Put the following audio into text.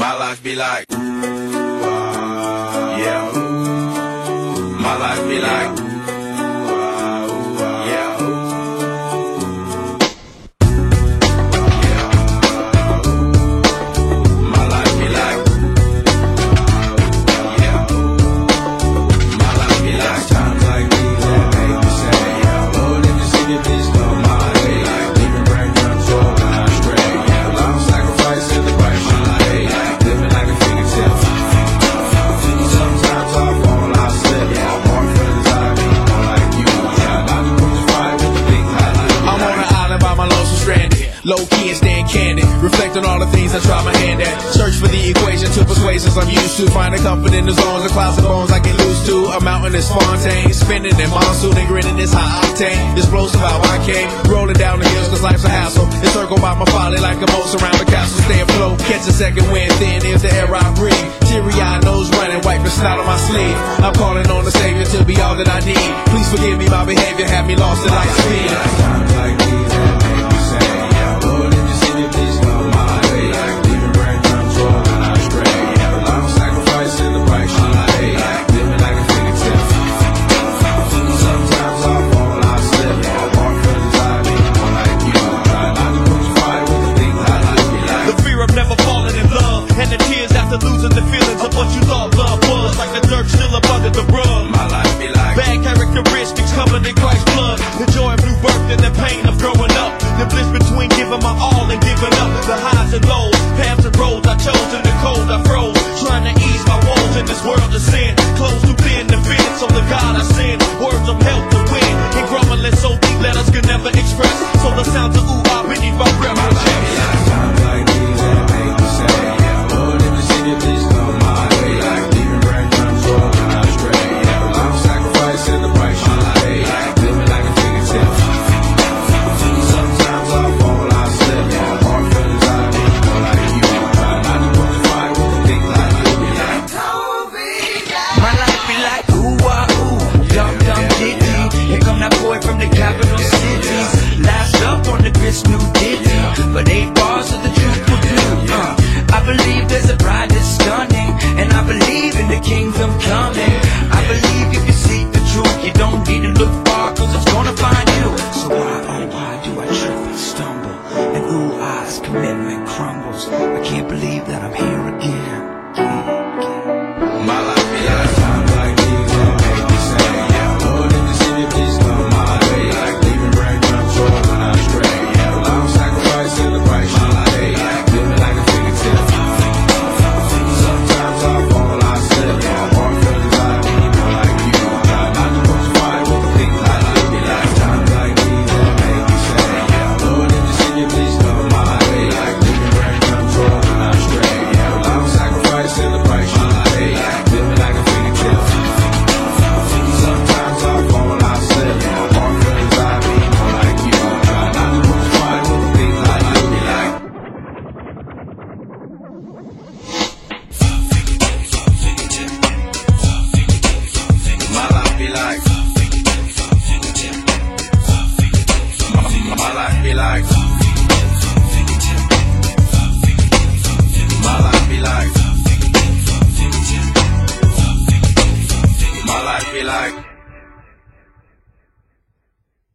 My life be like. reflect on all the things I try my hand at. Search for the equation to persuasions I'm used to. Finding comfort in the zones of clouds of bones I get lose to. A mountain is Fontaine, spinning in monsoon and grinning is high octane. Explosive how I came, rolling down the hills cause life's a hassle. Encircled by my folly like a moat around the castle. Stay afloat, catch a second wind, thin is the air I breathe. Teary eyed nose running, wiping snot on my sleeve. I'm calling on the Savior to be all that I need. Please forgive me my behavior, have me lost in life's speed. but eight bars of the truth will do. Uh, I believe there's a bride that's stunning, and I believe in the kingdom coming. I believe if you seek the truth, you don't need to look far, cause it's gonna find you. So why, oh why do I trip and stumble? And ooh, eyes, commitment crumbles. I can't believe that I'm here. like. My life be like.